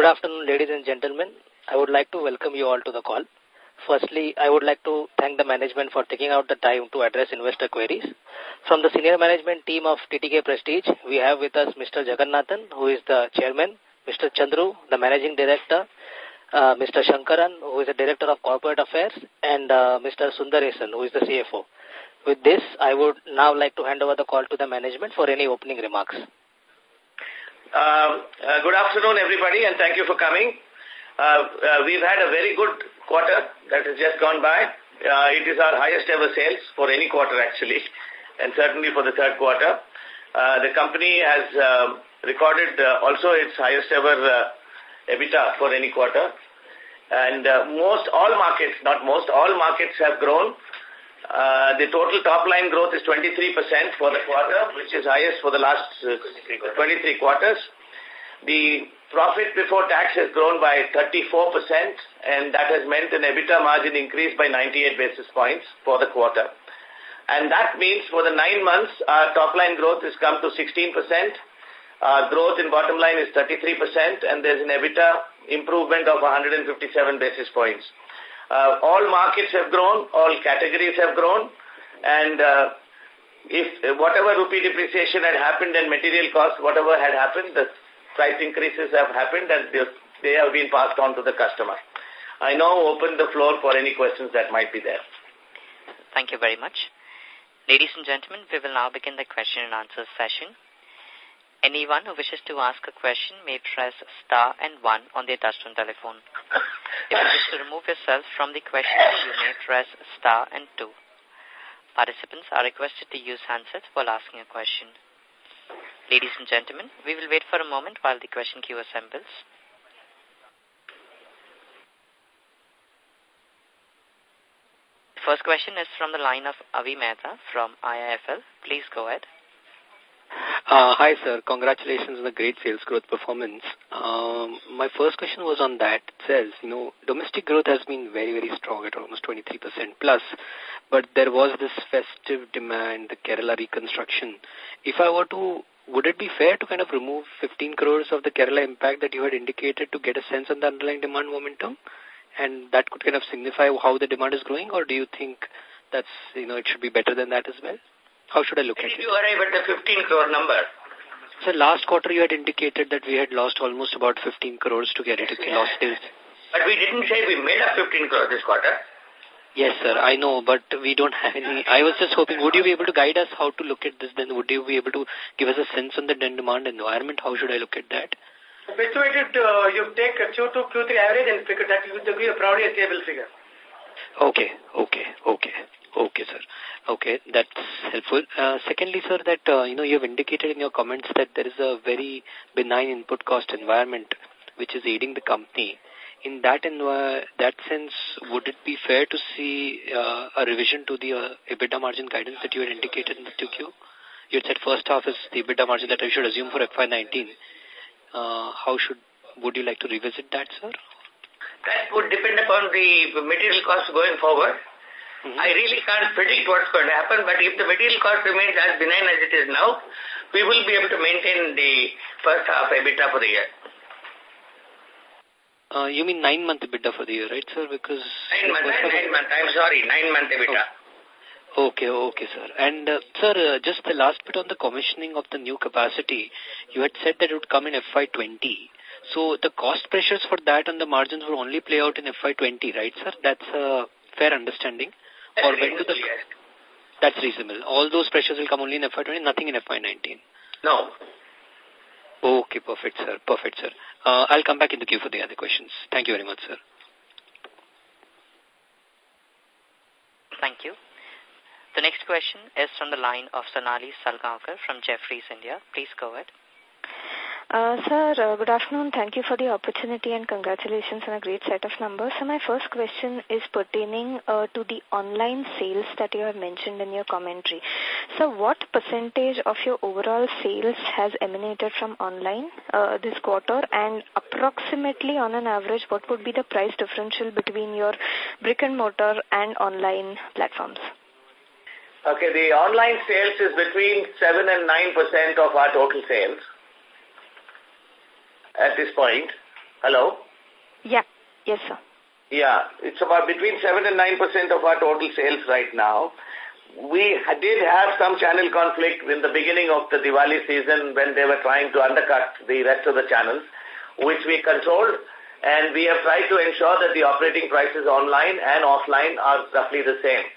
Good afternoon, ladies and gentlemen. I would like to welcome you all to the call. Firstly, I would like to thank the management for taking out the time to address investor queries. From the senior management team of TTK Prestige, we have with us Mr. Jagannathan, who is the chairman, Mr. Chandru, the managing director, uh, Mr. Shankaran, who is the director of corporate affairs, and uh, Mr. Sundaresan, who is the CFO. With this, I would now like to hand over the call to the management for any opening remarks. Uh, uh, good afternoon, everybody, and thank you for coming. Uh, uh, we've had a very good quarter that has just gone by. Uh, it is our highest ever sales for any quarter, actually, and certainly for the third quarter. The company has uh, recorded also its highest ever EBITDA for any quarter. And most, all markets, not most, all markets have grown uh, the total top line growth is 23% for the quarter, which is highest for the last uh, 23 quarters. The profit before tax has grown by 34%, and that has meant an EBITDA margin increase by 98 basis points for the quarter. And that means for the nine months, our top line growth has come to 16%. Our growth in bottom line is 33%, and there's an EBITDA improvement of 157 basis points. Uh, all markets have grown, all categories have grown, and uh, if uh, whatever rupee depreciation had happened and material costs, whatever had happened, the price increases have happened and they, they have been passed on to the customer. I now open the floor for any questions that might be there. Thank you very much. Ladies and gentlemen, we will now begin the question and answer session. Anyone who wishes to ask a question may press star and one on their touchtone telephone. If you wish to remove yourself from the question, you may press star and two. Participants are requested to use handsets while asking a question. Ladies and gentlemen, we will wait for a moment while the question queue assembles. The First question is from the line of Avi Mehta from IIFL. Please go ahead. Uh, hi, sir. Congratulations on the great sales growth performance. Um, my first question was on that. It says, you know, domestic growth has been very, very strong at almost 23% plus, but there was this festive demand, the Kerala reconstruction. If I were to, would it be fair to kind of remove 15 crores of the Kerala impact that you had indicated to get a sense on the underlying demand momentum? And that could kind of signify how the demand is growing, or do you think that's, you know, it should be better than that as well? How should I look at it? you arrive at the 15 crore number? So last quarter you had indicated that we had lost almost about 15 crores to get yes, it. Lost sales. But we didn't say we made up 15 crores this quarter. Yes, sir, I know, but we don't have any. I was just hoping, would you be able to guide us how to look at this then? Would you be able to give us a sense on the demand environment? How should I look at that? Estimated, uh, you take Q2, Q3 average and figure that you would give probably a stable figure. Okay, okay, okay. Okay, sir. Okay, that's helpful. Uh, secondly, sir, that, uh, you know, you have indicated in your comments that there is a very benign input cost environment which is aiding the company. In that in that sense, would it be fair to see uh, a revision to the uh, EBITDA margin guidance that you had indicated in the 2Q? You had said first half is the EBITDA margin that I should assume for FY19. Uh, how should, would you like to revisit that, sir? That would depend upon the material costs going forward. -hmm. I really can't predict what's going to happen, but if the material cost remains as benign as it is now, we will be able to maintain the first half EBITDA for the year. Uh, you mean nine-month EBITDA for the year, right, sir? Because nine month, nine, nine month. I'm sorry, nine-month EBITDA. Oh. Okay, okay, sir. And, uh, sir, uh, just the last bit on the commissioning of the new capacity, you had said that it would come in FY20. So the cost pressures for that and the margins will only play out in FY20, right, sir? That's a fair understanding or when to the... That's reasonable. All those pressures will come only in FY20, nothing in FY19. No. Okay, perfect, sir. Perfect, sir. Uh, I'll come back in the queue for the other questions. Thank you very much, sir. Thank you. The next question is from the line of Sonali Salgaonkar from Jefferies India. Please go ahead. Uh, sir, uh, good afternoon. Thank you for the opportunity and congratulations on a great set of numbers. So my first question is pertaining uh, to the online sales that you have mentioned in your commentary. So what percentage of your overall sales has emanated from online uh, this quarter and approximately on an average what would be the price differential between your brick and mortar and online platforms? Okay, the online sales is between 7 and 9% of our total sales at this point. Hello? Yeah. Yes, sir. Yeah, it's about between 7 and 9% of our total sales right now. We did have some channel conflict in the beginning of the Diwali season when they were trying to undercut the rest of the channels, which we controlled, and we have tried to ensure that the operating prices online and offline are roughly the same.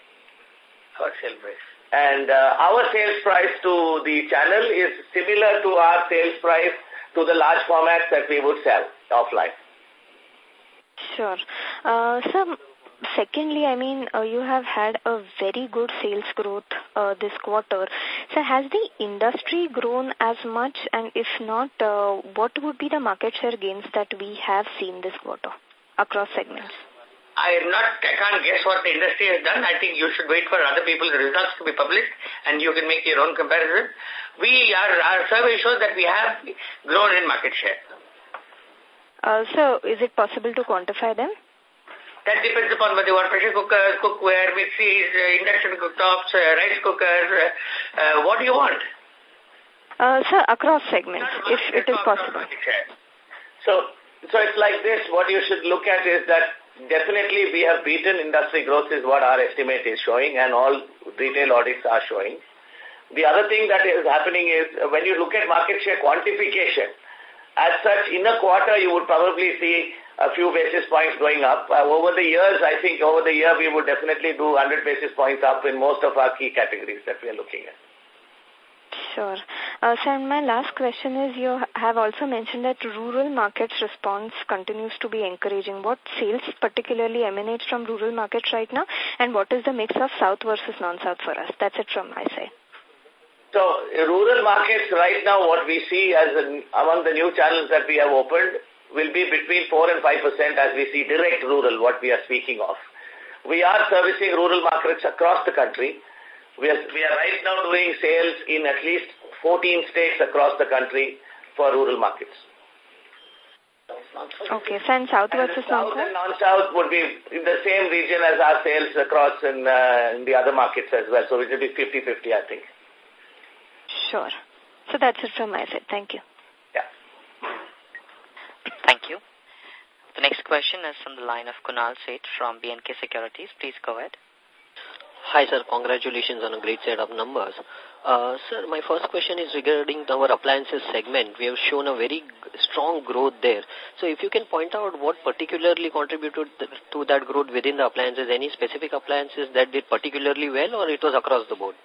Our sale price. And uh, our sales price to the channel is similar to our sales price to the large formats that we would sell offline. Sure. Uh, so, secondly, I mean, uh, you have had a very good sales growth uh, this quarter. So, has the industry grown as much? And if not, uh, what would be the market share gains that we have seen this quarter across segments? I am not, I can't guess what the industry has done. I think you should wait for other people's results to be published and you can make your own comparison. We, are, our survey shows that we have grown in market share. Uh, so, is it possible to quantify them? That depends upon whether you want pressure cookers, cookware, mixies, uh, induction cooktops, uh, rice cookers. Uh, uh, what do you want? Uh, sir, across segments, if it is possible. So, so it's like this. What you should look at is that definitely we have beaten industry growth is what our estimate is showing and all retail audits are showing. The other thing that is happening is when you look at market share quantification, as such, in a quarter you would probably see a few basis points going up. Uh, over the years, I think over the year we would definitely do 100 basis points up in most of our key categories that we are looking at. Sure. Uh, sir, my last question is you have also mentioned that rural markets response continues to be encouraging. What sales particularly emanates from rural markets right now and what is the mix of south versus non-south for us? That's it from my side. So, rural markets right now what we see as an, among the new channels that we have opened will be between 4 and 5% as we see direct rural, what we are speaking of. We are servicing rural markets across the country. We are, we are right now doing sales in at least 14 states across the country for rural markets. Okay, so and south versus south and non-south would be in the same region as our sales across in, uh, in the other markets as well. So it will be 50-50, I think. Sure. So that's it from my side. Thank you. Yeah. Thank you. The next question is from the line of Kunal Seth from B&K Securities. Please go ahead. Hi, sir. Congratulations on a great set of numbers. Uh, sir, my first question is regarding our appliances segment. We have shown a very strong growth there. So if you can point out what particularly contributed to that growth within the appliances, any specific appliances that did particularly well or it was across the board?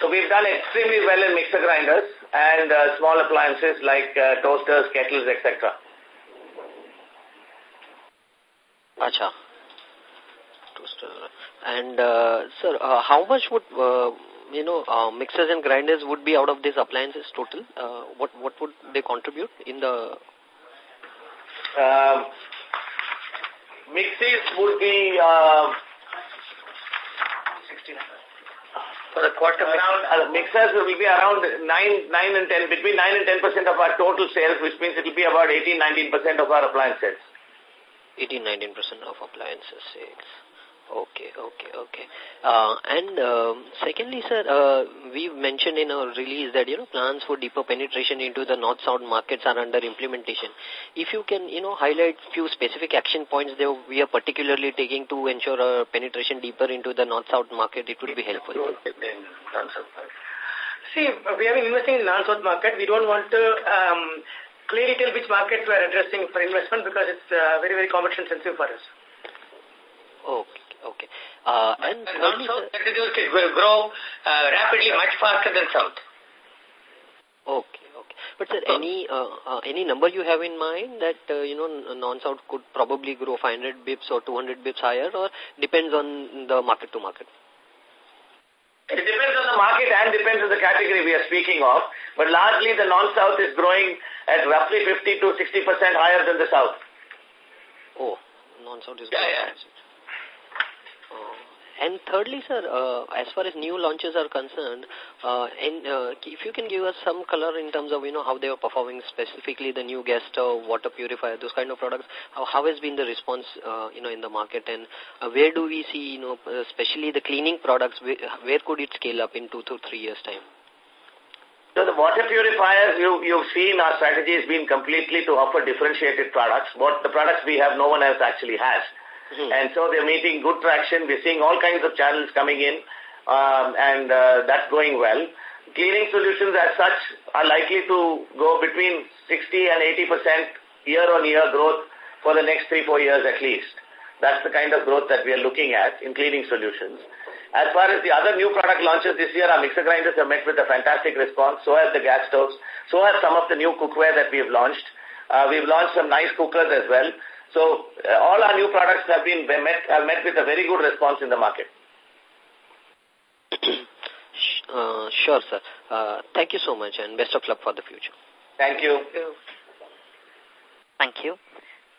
So we've done extremely well in mixer grinders and uh, small appliances like uh, toasters, kettles, etc. Acha. And, uh, sir, uh, how much would, uh, you know, uh, mixers and grinders would be out of these appliances total? Uh, what, what would they contribute in the... Um, mixes would be... Uh, for the quarter around uh, mixers will be around 9 9 and 10 between 9 and 10 percent of our total sales which means it will be about 18 19 percent of our appliance sales. 18 19 percent of appliances sales Okay, okay, okay. Uh, and um, secondly, sir, uh, we mentioned in our release that, you know, plans for deeper penetration into the north-south markets are under implementation. If you can, you know, highlight few specific action points that we are particularly taking to ensure our penetration deeper into the north-south market, it would be helpful. See, we are investing in non-south market. We don't want to um, clearly tell which markets we are addressing for investment because it's uh, very, very competition sensitive for us. Okay. Uh, and and also continues to grow uh, rapidly much faster than South. Okay, okay. But sir, any uh, uh, any number you have in mind that, uh, you know, non-South could probably grow 500 bips or 200 bips higher or depends on the market to market? It depends on the market and depends on the category we are speaking of. But largely the non-South is growing at roughly 50 to 60% higher than the South. Oh, non-South is growing. yeah, yeah. And thirdly, sir, uh, as far as new launches are concerned, uh, and, uh, if you can give us some color in terms of, you know, how they are performing, specifically the new stove, water purifier, those kind of products, how, how has been the response, uh, you know, in the market and uh, where do we see, you know, especially the cleaning products, where, where could it scale up in two to three years' time? So So the water purifiers, you, you've seen our strategy has been completely to offer differentiated products. What the products we have, no one else actually has. Mm -hmm. And so they're meeting good traction. We're seeing all kinds of channels coming in, um, and uh, that's going well. Cleaning solutions as such are likely to go between 60 and 80% year-on-year -year growth for the next three, four years at least. That's the kind of growth that we are looking at in cleaning solutions. As far as the other new product launches this year, our mixer grinders have met with a fantastic response. So have the gas stoves. So have some of the new cookware that we have launched. Uh, we've launched some nice cookers as well. So uh, all our new products have been met, have met with a very good response in the market. uh, sure, sir. Uh, thank you so much and best of luck for the future. Thank you. Thank you.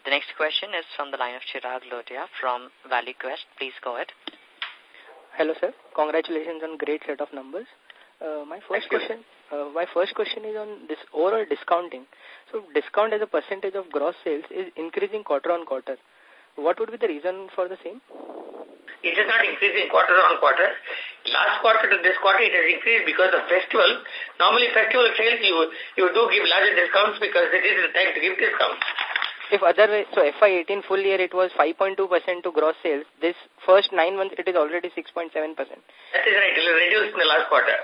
The next question is from the line of Chirag Lodia from ValueQuest. Please go ahead. Hello, sir. Congratulations on great set of numbers. Uh, my first question, uh, my first question is on this overall discounting. So, discount as a percentage of gross sales is increasing quarter on quarter. What would be the reason for the same? It is not increasing quarter on quarter. Last quarter to this quarter, it has increased because of festival. Normally, festival sales, you you do give larger discounts because it is the time to give discounts. If otherwise, so FY18 full year it was 5.2% to gross sales. This first nine months it is already 6.7%. That is right. It will reduce in the last quarter.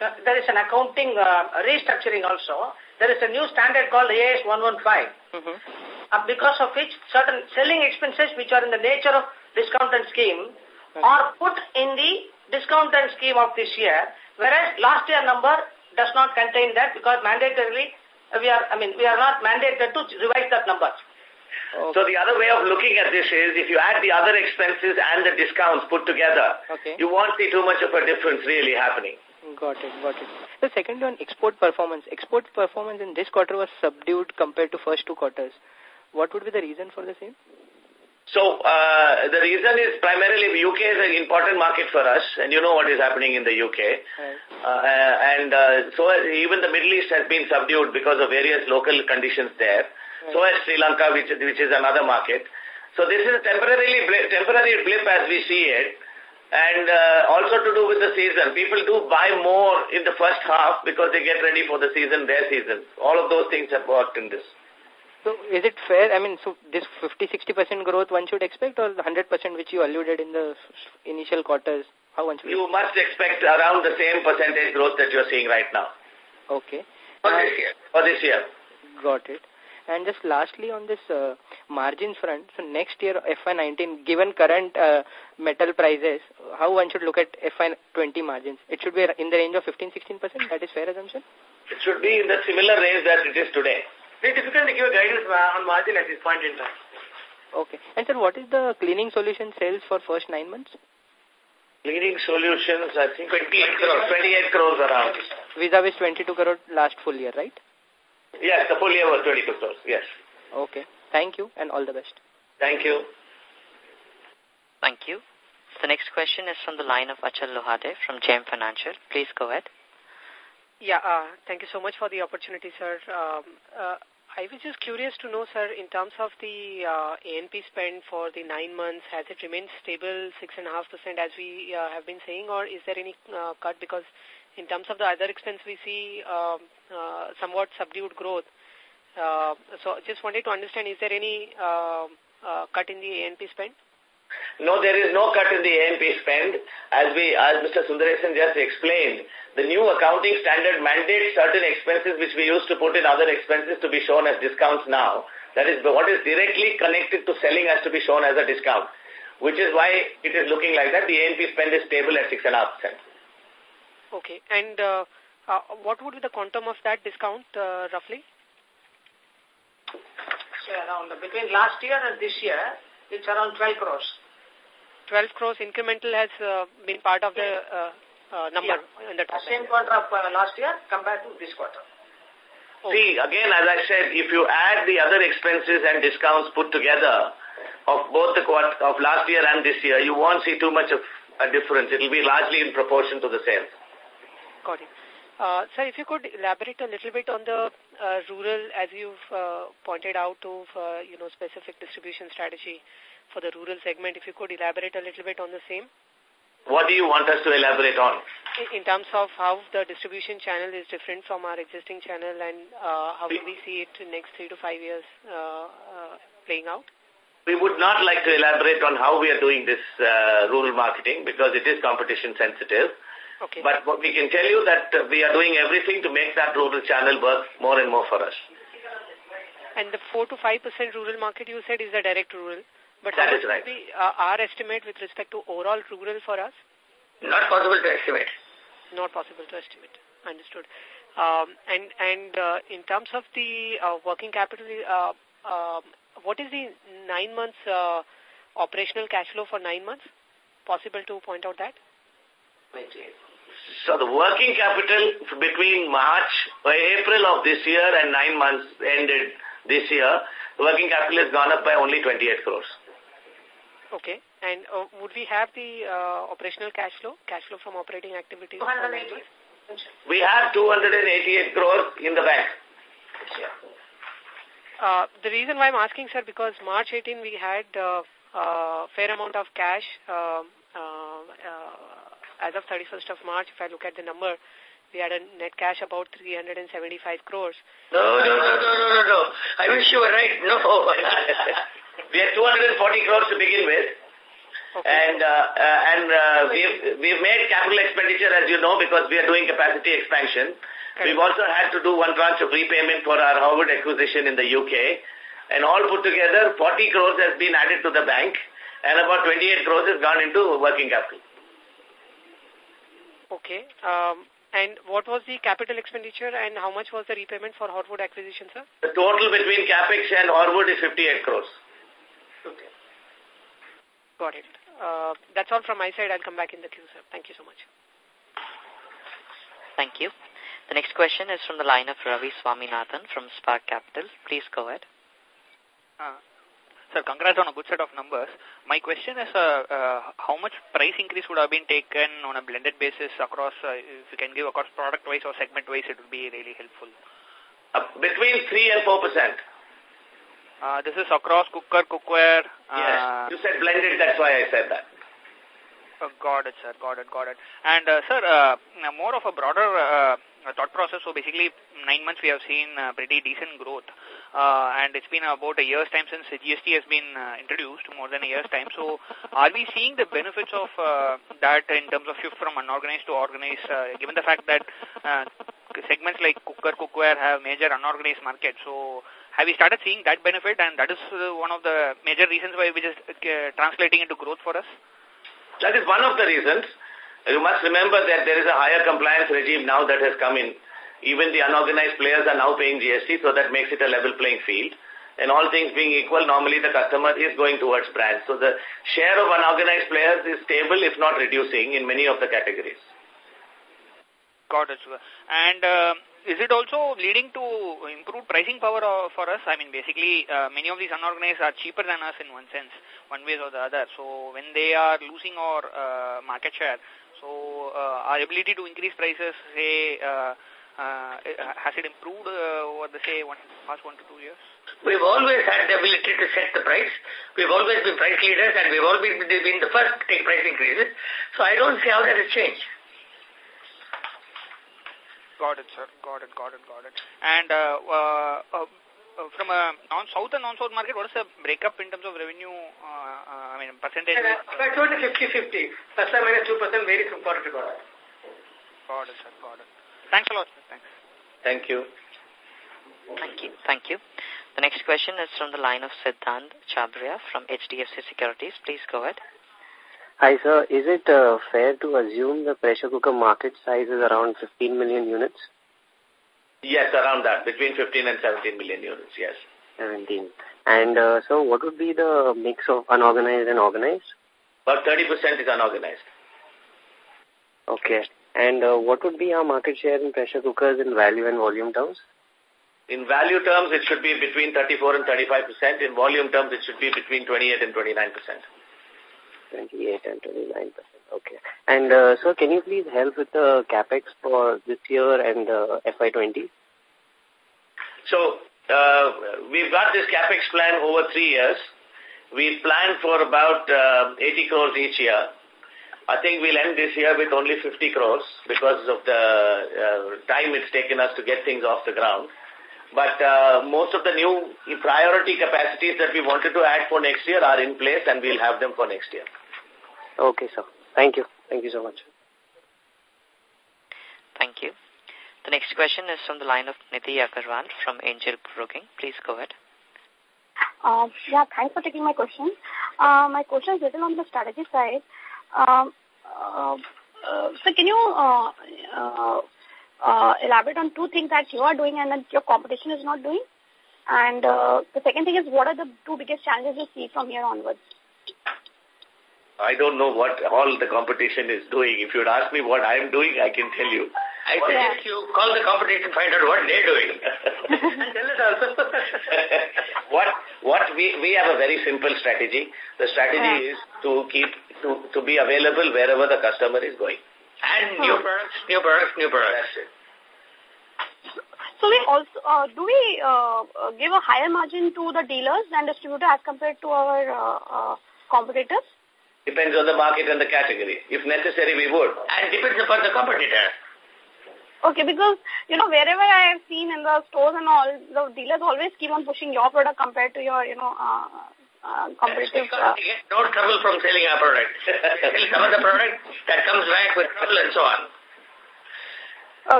Uh, there is an accounting uh, restructuring also. There is a new standard called AS 115. Mm -hmm. uh, because of which certain selling expenses which are in the nature of discounted scheme okay. are put in the discounted scheme of this year, whereas last year number does not contain that because mandatorily we are, I mean, we are not mandated to revise that number. Okay. So the other way of looking at this is if you add the other expenses and the discounts put together, okay. you won't see too much of a difference really happening. Got it, got it. The second one, export performance. Export performance in this quarter was subdued compared to first two quarters. What would be the reason for the same? So uh, the reason is primarily UK is an important market for us, and you know what is happening in the UK. Right. Uh, and uh, so even the Middle East has been subdued because of various local conditions there. Right. So has Sri Lanka, which, which is another market. So this is a temporarily temporary blip as we see it. And uh, also to do with the season. People do buy more in the first half because they get ready for the season, their season. All of those things have worked in this. So is it fair, I mean, so this 50-60% growth one should expect or the 100% which you alluded in the initial quarters, how one should You must expect around the same percentage growth that you're seeing right now. Okay. For uh, this year. For this year. Got it. And just lastly on this uh, margins front, so next year FY19, given current uh, metal prices, how one should look at FY20 margins? It should be in the range of 15-16%, that is fair assumption? It should be in the similar range that it is today. Very difficult to give a guidance on margin at this point in time. Okay. And sir, what is the cleaning solution sales for first nine months? Cleaning solutions, I think 28 crores, 28 crores around. Vis-a-vis -vis 22 crores last full year, right? Yes, the full year was 22 crores, yes. Okay. Thank you and all the best. Thank you. Thank you. The next question is from the line of Achal Lohade from JM Financial. Please go ahead. Yeah, uh, thank you so much for the opportunity, sir. Um, uh, I was just curious to know, sir, in terms of the uh, A&P spend for the nine months, has it remained stable, 6.5% as we uh, have been saying, or is there any uh, cut? Because in terms of the other expense, we see um, uh, somewhat subdued growth. Uh, so just wanted to understand, is there any uh, uh, cut in the A&P spend? No, there is no cut in the A&P spend. As we, as Mr. Sundaresan just explained, the new accounting standard mandates certain expenses which we used to put in other expenses to be shown as discounts now. That is, what is directly connected to selling has to be shown as a discount, which is why it is looking like that. The A&P spend is stable at 6.5%. Okay. And uh, uh, what would be the quantum of that discount, uh, roughly? So around, between last year and this year, it's around 12 crores. 12 crores incremental has uh, been part of the uh, uh, number yeah. in the top Same quarter of uh, last year compared to this quarter. Okay. See, again, as I said, if you add the other expenses and discounts put together of both the quarter of last year and this year, you won't see too much of a difference. It will be largely in proportion to the sales. Got it. Uh, sir, if you could elaborate a little bit on the uh, rural, as you've uh, pointed out to, uh, you know, specific distribution strategy for the rural segment, if you could elaborate a little bit on the same. What do you want us to elaborate on? In terms of how the distribution channel is different from our existing channel and uh, how do we see it in next three to five years uh, uh, playing out? We would not like to elaborate on how we are doing this uh, rural marketing because it is competition sensitive. Okay. But what we can tell you that uh, we are doing everything to make that rural channel work more and more for us. And the 4 to 5% rural market you said is the direct rural. But that is right. be uh, our estimate with respect to overall rural for us? Not possible to estimate. Not possible to estimate. Understood. Um, and and uh, in terms of the uh, working capital, uh, uh, what is the nine months uh, operational cash flow for nine months? Possible to point out that? So the working capital between March or April of this year and nine months ended this year, the working capital has gone up by only 28 crores. Okay. And uh, would we have the uh, operational cash flow, cash flow from operating activities? We have 288 crores in the bank. Uh, the reason why I'm asking, sir, because March 18 we had uh, uh, fair amount of cash. Uh, uh, uh, as of 31st of March, if I look at the number, we had a net cash about 375 crores. No, no, no, no, no, no, no. I wish you were right. No. we had 240 crores to begin with. Okay. And uh, uh, and uh, we've we've made capital expenditure as you know because we are doing capacity expansion. We've also had to do one tranche of repayment for our Horwood acquisition in the UK. And all put together, 40 crores has been added to the bank and about 28 crores has gone into working capital. Okay. Um, and what was the capital expenditure and how much was the repayment for Horwood acquisition, sir? The total between CapEx and Horwood is 58 crores. Okay. Got it. Uh, that's all from my side. I'll come back in the queue, sir. Thank you so much. Thank you. The next question is from the line of Ravi Swaminathan from Spark Capital. Please go ahead. Uh, sir, congrats on a good set of numbers. My question is uh, uh, how much price increase would have been taken on a blended basis across, uh, if you can give across product-wise or segment-wise, it would be really helpful. Uh, between 3 and 4 percent. Uh, this is across cooker, cookware. Yes, you said blended, that's why I said that. Got it, sir. Got it, got it. And, uh, sir, uh, more of a broader uh, thought process. So, basically, nine months we have seen uh, pretty decent growth. Uh, and it's been about a year's time since GST has been uh, introduced, more than a year's time. So, are we seeing the benefits of uh, that in terms of shift from unorganized to organized, uh, given the fact that uh, segments like cooker, cookware have major unorganized markets? So, have we started seeing that benefit and that is uh, one of the major reasons why which is uh, translating into growth for us? That is one of the reasons. You must remember that there is a higher compliance regime now that has come in. Even the unorganized players are now paying GST, so that makes it a level playing field. And all things being equal, normally the customer is going towards brands. So the share of unorganized players is stable, if not reducing, in many of the categories. Got it, sir. And uh, is it also leading to improved pricing power for us? I mean, basically, uh, many of these unorganized are cheaper than us in one sense, one way or the other. So when they are losing our uh, market share, so uh, our ability to increase prices, say, uh, uh, has it improved uh, over the, say, one, past one to two years? We've always had the ability to set the price. We've always been price leaders and we've always been the first to take price increases. So I don't see how that has changed. Got it, sir. Got it, got it, got it. And uh, uh, uh, from a non south and non south market, what is the breakup in terms of revenue? Uh, uh, I mean, percentage? I told you 50 50. Plus or minus 2% varies from quarter to quarter. Got it, sir. Got it. Thanks a lot, sir. Thanks. Thank you. Thank you. Thank you. The next question is from the line of Siddhant Chabria from HDFC Securities. Please go ahead. Hi, sir. Is it uh, fair to assume the pressure cooker market size is around 15 million units? Yes, around that. Between 15 and 17 million units, yes. 17. And uh, so what would be the mix of unorganized and organized? About 30% is unorganized. Okay. And uh, what would be our market share in pressure cookers in value and volume terms? In value terms, it should be between 34 and 35%. In volume terms, it should be between 28 and 29%. 28 and 29 percent. Okay. And uh, so, can you please help with the capex for this year and uh, FY20? So, uh, we've got this capex plan over three years. We plan for about uh, 80 crores each year. I think we'll end this year with only 50 crores because of the uh, time it's taken us to get things off the ground. But uh, most of the new priority capacities that we wanted to add for next year are in place and we'll have them for next year. Okay, sir. Thank you. Thank you so much. Thank you. The next question is from the line of Nidhi Agarwal from Angel Broking. Please go ahead. Uh, yeah, thanks for taking my question. Uh, my question is little on the strategy side. Um, uh, uh, so can you uh, uh, uh, elaborate on two things that you are doing and that your competition is not doing? And uh, the second thing is, what are the two biggest challenges you see from here onwards? I don't know what all the competition is doing. If you'd ask me what I'm doing, I can tell you. I suggest you call the competition, find out what they're doing. tell us also. what what we we have a very simple strategy. The strategy yeah. is to keep to to be available wherever the customer is going. And new products, new products, new products. So we also uh, do we uh, uh, give a higher margin to the dealers and distributor as compared to our uh, uh, competitors? Depends on the market and the category. If necessary, we would. And depends upon the competitor. Okay, because, you know, wherever I have seen in the stores and all, the dealers always keep on pushing your product compared to your, you know, uh, uh, competitive... Uh, get no trouble from selling our product. sell some of the product that comes back with trouble and so on.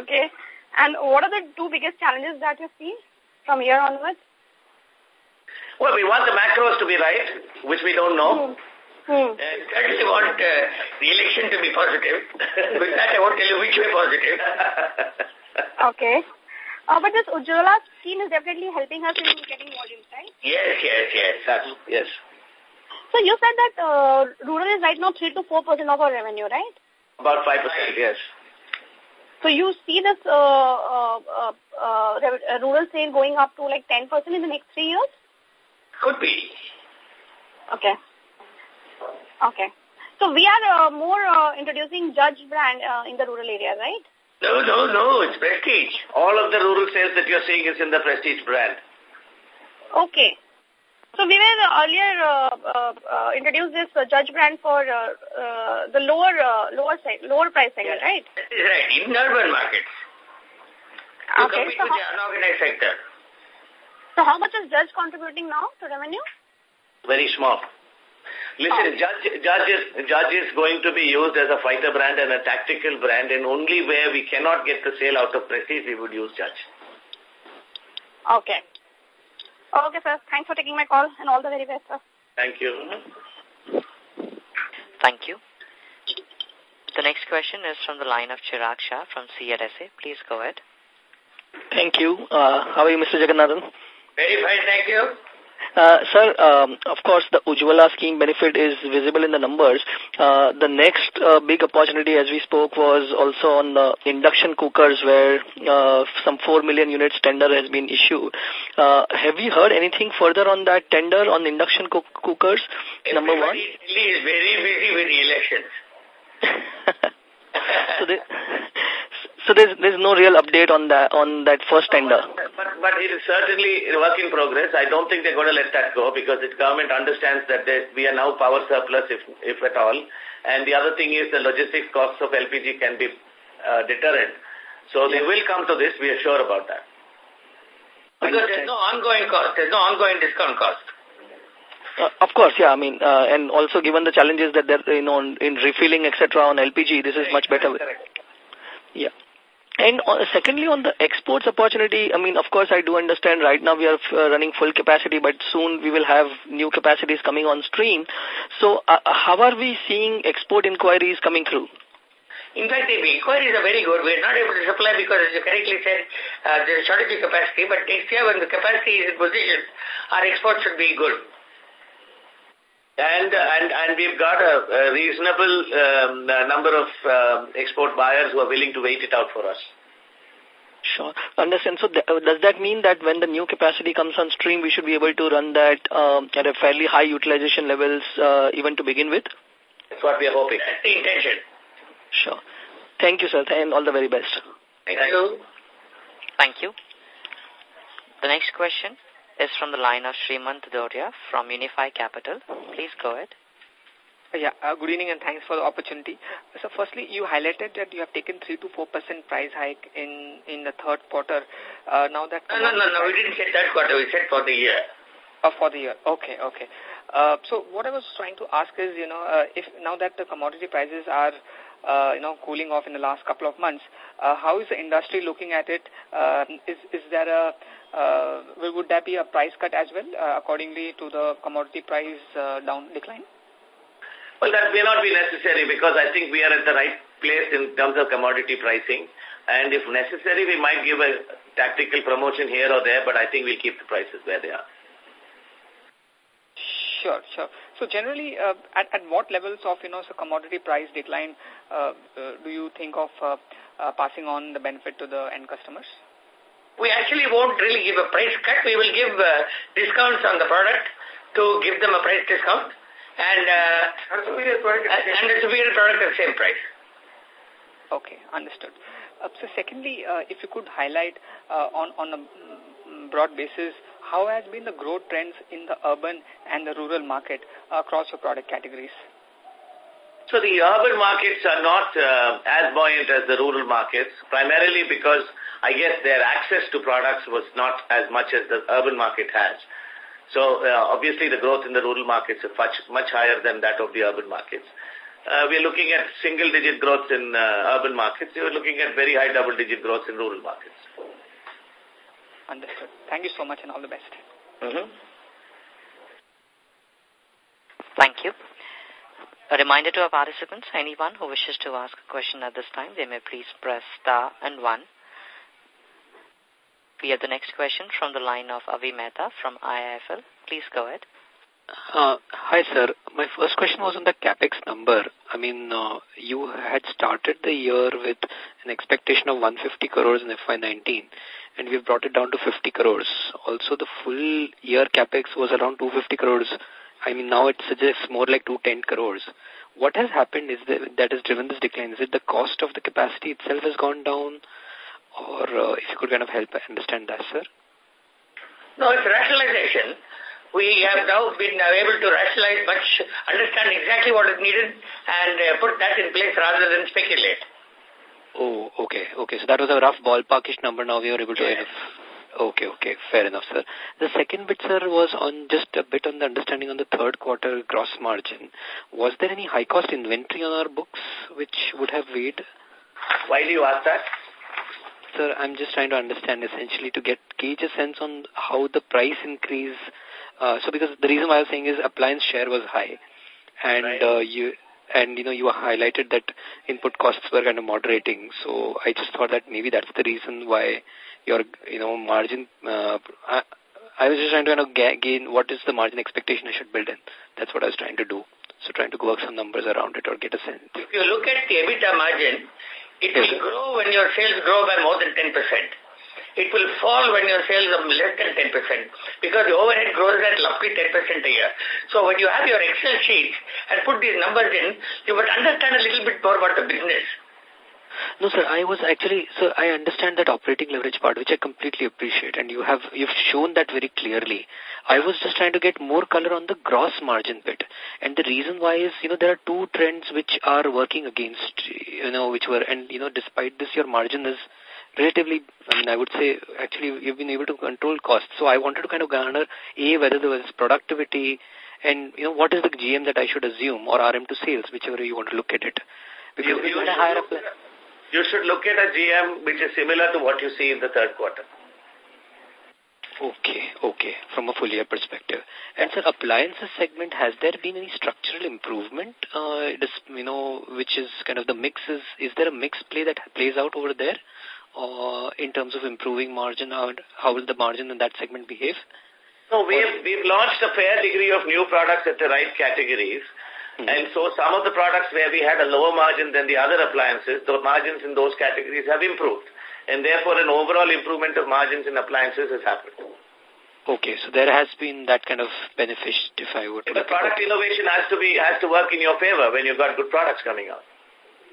Okay. And what are the two biggest challenges that you see from here onwards? Well, we want the macros to be right, which we don't know. Hmm. Hmm. And certainly want uh, the election to be positive. With that, I won't tell you which way positive. okay. Uh, but this Ujjwala scheme is definitely helping us in getting volumes, right? Yes, yes, yes. That's, yes. So you said that uh, rural is right now 3 to 4% of our revenue, right? About 5%, yes. So you see this uh, uh, uh, uh, rural sale going up to like 10% in the next three years? Could be. Okay. Okay. So we are uh, more uh, introducing Judge brand uh, in the rural area, right? No, no, no. It's Prestige. All of the rural sales that you're seeing is in the Prestige brand. Okay. So we were earlier uh, uh, uh, introduced this uh, Judge brand for uh, uh, the lower uh, lower side, lower price segment, yes. right? Right. In urban markets. To okay, compete so with the unorganized sector. So how much is Judge contributing now to revenue? Very small. Listen, Judge, Judge, is, Judge is going to be used as a fighter brand and a tactical brand and only where we cannot get the sale out of Prestige, we would use Judge. Okay. Okay, sir. Thanks for taking my call and all the very best, sir. Thank you. Thank you. The next question is from the line of Chirag Shah from CLSA. Please go ahead. Thank you. Uh, how are you, Mr. Jagannathan? Very fine, thank you. Uh, sir, um, of course, the Ujjwala scheme benefit is visible in the numbers. Uh, the next uh, big opportunity, as we spoke, was also on the induction cookers where uh, some 4 million units tender has been issued. Uh, have you heard anything further on that tender on induction cook cookers? Everybody number one. is very busy with elections. so, there, so there's there's no real update on that on that first tender. But, but it is certainly a work in progress. I don't think they're going to let that go because the government understands that they, we are now power surplus, if, if at all. And the other thing is the logistics costs of LPG can be uh, deterrent. So they will come to this. We are sure about that. Because there's no ongoing cost. There's no ongoing discount cost. Uh, of course, yeah. I mean, uh, and also given the challenges that there, you know, in refilling, etc., on LPG, this is much better. Yeah. And uh, secondly, on the exports opportunity, I mean, of course, I do understand right now we are uh, running full capacity, but soon we will have new capacities coming on stream. So uh, how are we seeing export inquiries coming through? In fact, the inquiries are very good. We are not able to supply because, as you correctly said, uh, there is shortage of capacity. But next year, when the capacity is in position, our exports should be good. And, and, and we've got a, a reasonable um, number of um, export buyers who are willing to wait it out for us. Sure. Understand. So th does that mean that when the new capacity comes on stream, we should be able to run that um, at a fairly high utilization levels uh, even to begin with? That's what we are hoping. That's the intention. Sure. Thank you, sir, and all the very best. Thank you. Thank you. The next question is from the line of Srimant Doria from Unify Capital. Please go ahead. Yeah, uh, good evening and thanks for the opportunity. So firstly, you highlighted that you have taken 3 to 4% price hike in, in the third quarter. Uh, now that... No, no, no, no, we didn't say third quarter, we said for the year. Oh, for the year. Okay, okay. Uh, so what I was trying to ask is, you know, uh, if now that the commodity prices are, uh, you know, cooling off in the last couple of months, uh, how is the industry looking at it? Uh, is, is there a, uh, would that be a price cut as well, uh, accordingly to the commodity price uh, down decline? Well, that may not be necessary because I think we are at the right place in terms of commodity pricing. And if necessary, we might give a tactical promotion here or there, but I think we'll keep the prices where they are. Sure, sure. So generally, uh, at, at what levels of, you know, so commodity price decline uh, uh, do you think of uh, uh, passing on the benefit to the end customers? We actually won't really give a price cut. We will give uh, discounts on the product to give them a price discount and, uh, and, superior product and the superior product at the same price. Okay, understood. Uh, so secondly, uh, if you could highlight uh, on, on a broad basis, how has been the growth trends in the urban and the rural market across your product categories? So the urban markets are not uh, as buoyant as the rural markets, primarily because I guess their access to products was not as much as the urban market has. So uh, obviously the growth in the rural markets is much, much higher than that of the urban markets. Uh, we're looking at single-digit growth in uh, urban markets. We're looking at very high double-digit growth in rural markets. Understood. Thank you so much and all the best. Mm -hmm. Thank you. A reminder to our participants, anyone who wishes to ask a question at this time, they may please press star and one. We have the next question from the line of Avi Mehta from IIFL. Please go ahead. Uh, hi, sir. My first question was on the capex number. I mean, uh, you had started the year with an expectation of 150 crores in FY19, and we've brought it down to 50 crores. Also, the full year capex was around 250 crores. I mean, now it suggests more like 210 crores. What has happened is that, that has driven this decline? Is it the cost of the capacity itself has gone down? Or uh, if you could kind of help understand that, sir. No, it's rationalization. We have now been able to rationalize much, understand exactly what is needed and uh, put that in place rather than speculate. Oh, okay, okay. So that was a rough ballparkish number. Now we are able to yes. Okay, okay. Fair enough, sir. The second bit, sir, was on just a bit on the understanding on the third quarter gross margin. Was there any high-cost inventory on our books which would have weighed? Why do you ask that? Sir, I'm just trying to understand essentially to get gauge a sense on how the price increase. Uh, so because the reason why I was saying is appliance share was high, and right. uh, you and you know you highlighted that input costs were kind of moderating. So I just thought that maybe that's the reason why your you know margin. Uh, I, I was just trying to kind of gain what is the margin expectation I should build in. That's what I was trying to do. So trying to work some numbers around it or get a sense. If you look at the EBITDA margin, it yes. will grow when your sales grow by more than 10%. It will fall when your sales are less than 10% because the overhead grows at roughly 10% a year. So when you have your Excel sheets and put these numbers in, you must understand a little bit more about the business. No, sir, I was actually, sir, I understand that operating leverage part, which I completely appreciate, and you have, you've shown that very clearly. I was just trying to get more color on the gross margin bit. And the reason why is, you know, there are two trends which are working against, you know, which were, and, you know, despite this, your margin is relatively, I mean, I would say, actually, you've been able to control costs. So I wanted to kind of garner, A, whether there was productivity, and, you know, what is the GM that I should assume, or RM to sales, whichever you want to look at it. Because you, you, should look, you should look at a GM which is similar to what you see in the third quarter. Okay, okay, from a full year perspective. And sir, appliances segment, has there been any structural improvement, uh, you know, which is kind of the mix is, is there a mix play that plays out over there? Or in terms of improving margin, how, how will the margin in that segment behave? No, we've, we've launched a fair degree of new products at the right categories. Mm -hmm. And so some of the products where we had a lower margin than the other appliances, the margins in those categories have improved and therefore an overall improvement of margins in appliances has happened. Okay, so there has been that kind of benefit if I would... The product innovation has to be has to work in your favor when you've got good products coming out.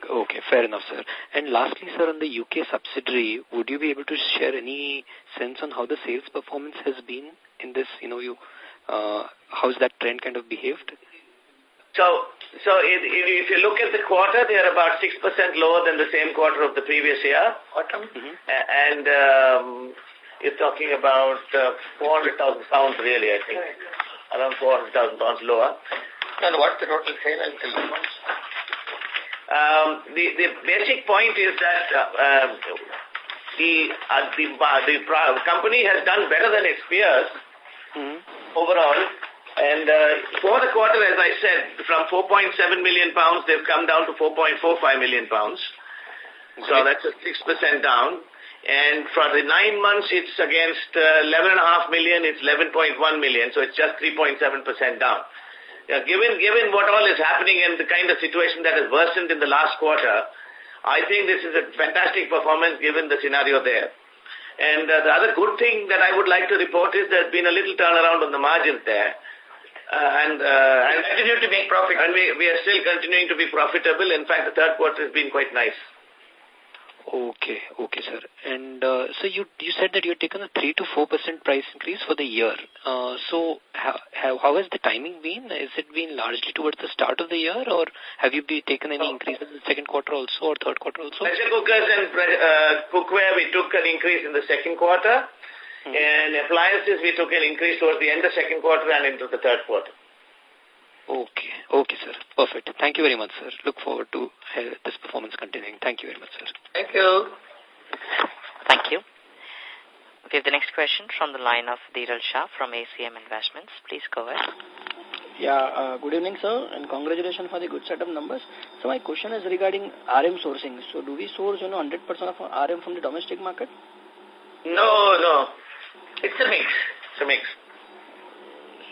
Okay, fair enough, sir. And lastly, sir, on the UK subsidiary, would you be able to share any sense on how the sales performance has been in this, you know, you, uh, how's that trend kind of behaved? So, so if, if you look at the quarter, they are about 6% lower than the same quarter of the previous year. Autumn? Mm -hmm. And um, you're talking about uh, 400,000 pounds really, I think. Around 400,000 pounds lower. And what's the total sale and um, the, the basic point is that uh, um, the, uh, the, uh, the company has done better than its peers mm -hmm. overall. And uh, for the quarter, as I said, from 4.7 million pounds, they've come down to 4.45 million pounds. Okay. So that's a 6% down. And for the nine months, it's against uh, 11.5 million, it's 11.1 million, so it's just 3.7% down. Yeah, given, given what all is happening and the kind of situation that has worsened in the last quarter, I think this is a fantastic performance given the scenario there. And uh, the other good thing that I would like to report is there's been a little turnaround on the margins there. Uh, and, uh, and continue to make profit. And we, we are still continuing to be profitable. In fact, the third quarter has been quite nice. Okay, okay, sir. And uh, so you you said that you had taken a 3 to 4% price increase for the year. Uh, so how, how, how has the timing been? Has it been largely towards the start of the year or have you be taken any increase in the second quarter also or third quarter also? Pressure cookers and uh, cookware, we took an increase in the second quarter. -hmm. And appliances, we took an increase towards the end of the second quarter and into the third quarter. Okay. Okay, sir. Perfect. Thank you very much, sir. Look forward to uh, this performance continuing. Thank you very much, sir. Thank you. Thank you. We have the next question from the line of Dhiral Shah from ACM Investments. Please go ahead. Yeah, uh, good evening, sir, and congratulations for the good set of numbers. So my question is regarding RM sourcing. So do we source, you know, 100% of RM from the domestic market? No, no. It's a mix. It's a mix.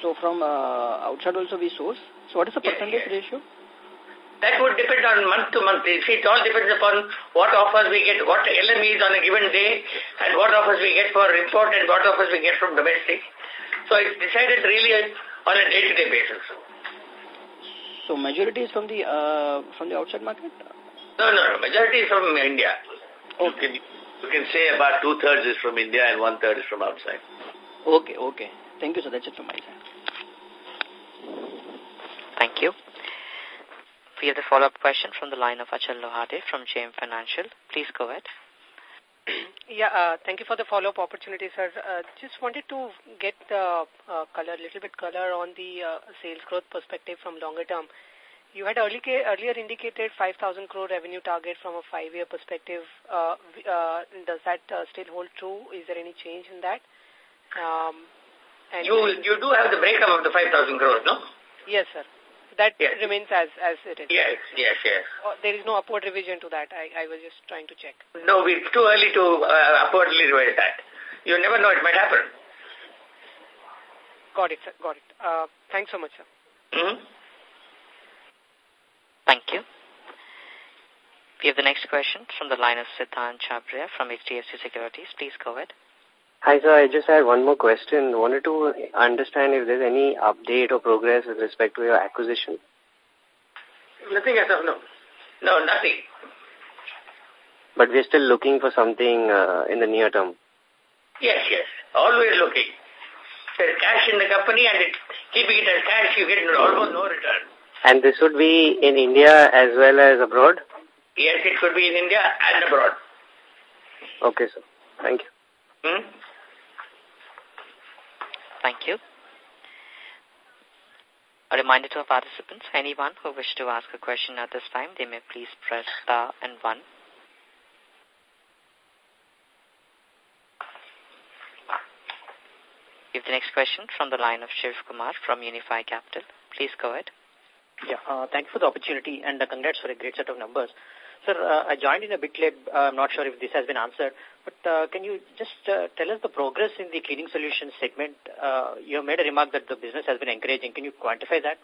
So from uh, outside also we source. So what is the percentage yes, yes. ratio? That would depend on month to month. See, it all depends upon what offers we get, what LME is on a given day, and what offers we get for import and what offers we get from domestic. So it's decided really on a day-to-day -day basis. So majority is from the uh, from the outside market? No, no, no. Majority is from India. Okay. You can say about two-thirds is from India and one-third is from outside. Okay, okay. Thank you, sir. That's it from my side. Thank you. We have the follow-up question from the line of Achal Lohade from JM Financial. Please go ahead. Yeah, uh, thank you for the follow-up opportunity, sir. Uh, just wanted to get the uh, color, a little bit color on the uh, sales growth perspective from longer term. You had earlier, earlier indicated 5,000 crore revenue target from a five-year perspective. Uh, uh, does that uh, still hold true? Is there any change in that? Um, and you you do have the breakup of the 5,000 crore, no? Yes, sir. That yes. remains as as it is. Yes, yes, yes. Oh, there is no upward revision to that. I, I was just trying to check. No, it's too early to uh, upwardly revise that. You never know, it might happen. Got it, sir. Got it. Uh, thanks so much, sir. Mm -hmm. Thank you. We have the next question from the line of Siddhant Chabria from HDFC Securities. Please go ahead. Hi, sir. I just had one more question. Wanted to understand if there's any update or progress with respect to your acquisition. Nothing as of now. No, nothing. But we're still looking for something uh, in the near term. Yes, yes. Always looking. There's cash in the company and it, keeping it as cash, you get almost no return. And this would be in India as well as abroad? Yes, it could be in India and abroad. Okay, sir. Thank you. Hmm? Thank you. A reminder to our participants, anyone who wish to ask a question at this time, they may please press star and one. Give the next question from the line of Shiv Kumar from Unifi Capital. Please go ahead. Yeah, uh, thank you for the opportunity and uh, congrats for a great set of numbers. Sir, uh, I joined in a bit late. Uh, I'm not sure if this has been answered, but uh, can you just tell us the progress in the cleaning solutions segment? You made a remark that the business has been encouraging. Can you quantify that?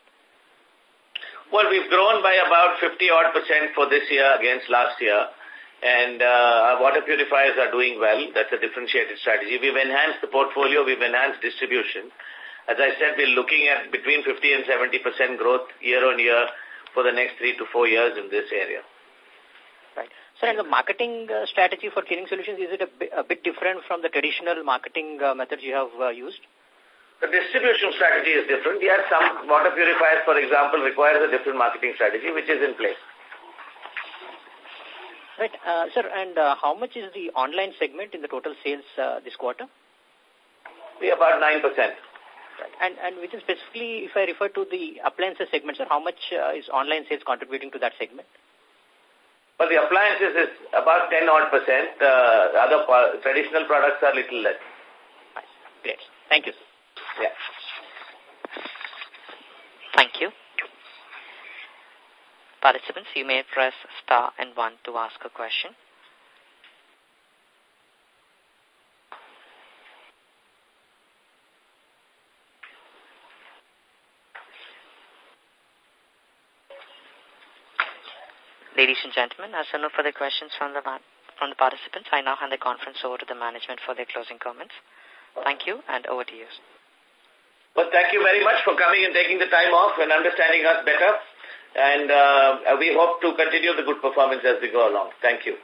Well, we've grown by about 50 odd percent for this year against last year. And uh, our water purifiers are doing well. That's a differentiated strategy. We've enhanced the portfolio. We've enhanced distribution. As I said, we're looking at between 50 and 70% growth year on year for the next three to four years in this area. Right. Sir, and the marketing uh, strategy for cleaning solutions, is it a, a bit different from the traditional marketing uh, methods you have uh, used? The distribution strategy is different. Yes, some water purifiers, for example, requires a different marketing strategy, which is in place. Right, uh, sir, and uh, how much is the online segment in the total sales uh, this quarter? We about 9%. Right. And, and within specifically, if I refer to the appliances segment, sir, how much uh, is online sales contributing to that segment? Well, the appliances is about 10 odd percent. Uh, other traditional products are little less. Great. Thank you. Yeah. Thank you. Participants, you may press star and one to ask a question. Ladies and gentlemen, as there are no further questions from the, from the participants, I now hand the conference over to the management for their closing comments. Thank you, and over to you. Well, thank you very much for coming and taking the time off and understanding us better. And uh, we hope to continue the good performance as we go along. Thank you.